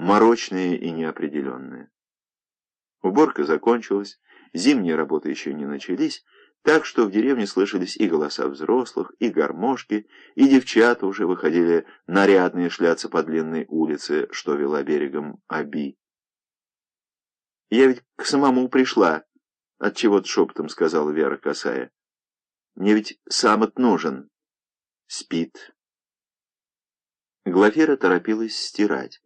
морочные и неопределенные. Уборка закончилась, зимние работы еще не начались, так что в деревне слышались и голоса взрослых, и гармошки, и девчата уже выходили нарядные шляться по длинной улице, что вела берегом Аби. «Я ведь к самому пришла», — отчего-то шепотом сказала Вера Косая. «Мне ведь самот нужен». Спит. Глафира торопилась стирать.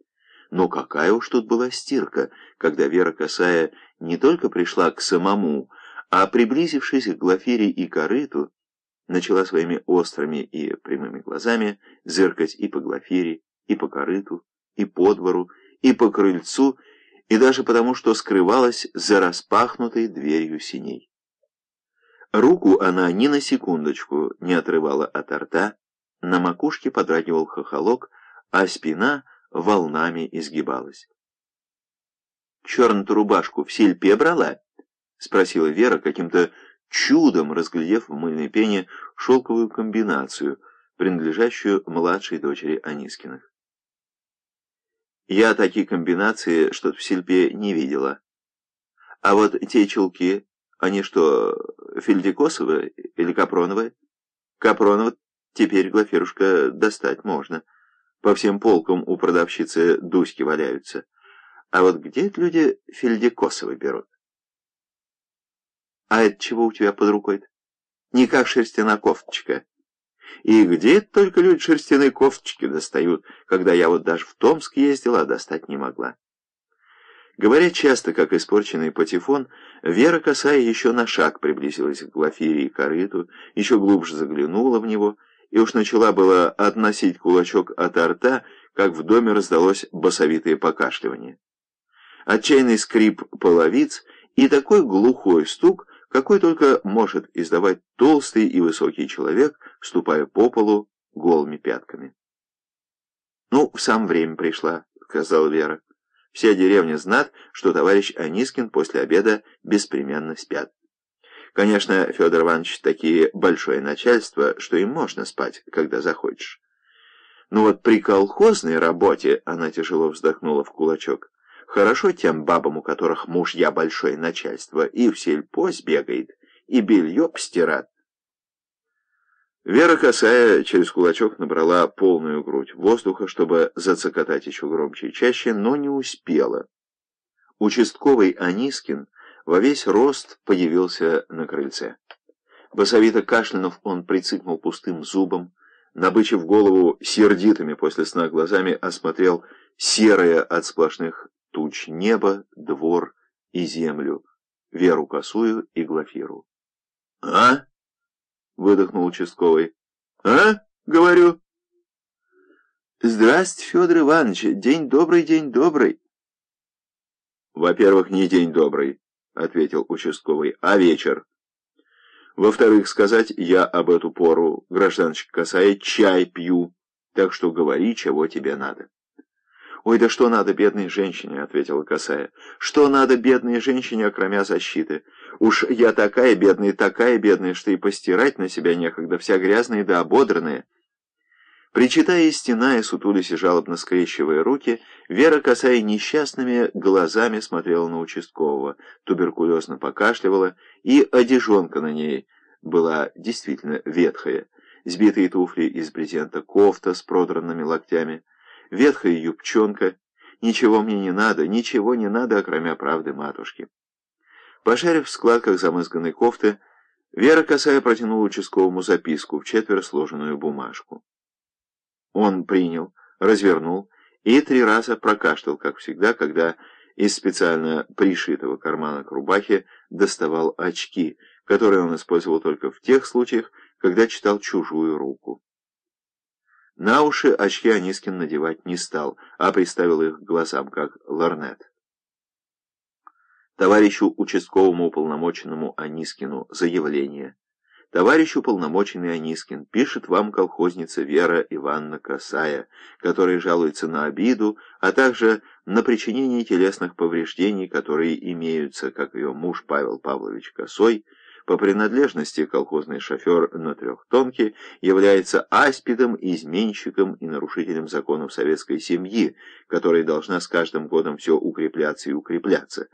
Но какая уж тут была стирка, когда Вера Косая не только пришла к самому, а, приблизившись к Глафире и корыту, начала своими острыми и прямыми глазами зыркать и по Глафире, и по корыту, и по двору, и по крыльцу, и даже потому, что скрывалась за распахнутой дверью синей. Руку она ни на секундочку не отрывала от рта, на макушке подрагивал хохолок, а спина волнами изгибалась. «Черную рубашку в сельпе брала?» — спросила Вера, каким-то чудом разглядев в мыльной пене шелковую комбинацию, принадлежащую младшей дочери Анискиных. Я такие комбинации что-то в сельпе не видела. А вот те чулки, они что, фельдикосовые или капроновые? Капроново теперь, Глафирушка, достать можно. По всем полкам у продавщицы дуськи валяются. А вот где это люди фельдикосовые берут? А это чего у тебя под рукой-то? Не как шерстяная кофточка. И где только люди шерстяные кофточки достают, когда я вот даже в Томск ездила, а достать не могла. Говоря часто, как испорченный патефон, Вера Косая еще на шаг приблизилась к Глафире и корыту, еще глубже заглянула в него и уж начала было относить кулачок от рта, как в доме раздалось басовитое покашливание. Отчаянный скрип половиц и такой глухой стук, какой только может издавать толстый и высокий человек, ступая по полу голыми пятками. «Ну, в сам время пришла», — сказала Вера. «Вся деревня знат, что товарищ Анискин после обеда беспременно спят. Конечно, Федор Иванович такие большое начальство, что им можно спать, когда захочешь. Но вот при колхозной работе, она тяжело вздохнула в кулачок, Хорошо тем бабам, у которых мужья большое начальство, и в сельпо сбегает, и белье постират. Вера Косая через кулачок набрала полную грудь воздуха, чтобы зацокотать еще громче и чаще, но не успела. Участковый Анискин во весь рост появился на крыльце. Басовито кашлянув, он прицикнул пустым зубом, набычив голову сердитыми после сна глазами, осмотрел серое от сплошных туч небо, двор и землю, Веру Косую и Глафиру. «А?» — выдохнул участковый. «А?» — говорю. «Здрасте, Федор Иванович, день добрый, день добрый». «Во-первых, не день добрый», — ответил участковый, — «а вечер. Во-вторых, сказать я об эту пору, гражданочка Косая, чай пью, так что говори, чего тебе надо». «Ой, да что надо бедной женщине?» — ответила Косая. «Что надо бедной женщине, окромя защиты? Уж я такая бедная, такая бедная, что и постирать на себя некогда, вся грязная да ободранная». Причитая и стеная, сутулись и жалобно скрещивая руки, Вера Косая несчастными глазами смотрела на участкового, туберкулезно покашливала, и одежонка на ней была действительно ветхая. Сбитые туфли из брезента, кофта с продранными локтями — ветхая юбчонка. Ничего мне не надо, ничего не надо, окромя правды матушки. Пошарив в складках замызганной кофты, Вера Косая протянула участковому записку в четверо сложенную бумажку. Он принял, развернул и три раза прокашлял, как всегда, когда из специально пришитого кармана к рубахе доставал очки, которые он использовал только в тех случаях, когда читал чужую руку. На уши очки Анискин надевать не стал, а приставил их к глазам, как ларнет. Товарищу участковому уполномоченному Анискину заявление. Товарищ уполномоченный Анискин пишет вам колхозница Вера Ивановна Косая, которая жалуется на обиду, а также на причинение телесных повреждений, которые имеются, как ее муж Павел Павлович Косой, По принадлежности колхозный шофер на трехтонке является аспидом, изменщиком и нарушителем законов советской семьи, которая должна с каждым годом все укрепляться и укрепляться.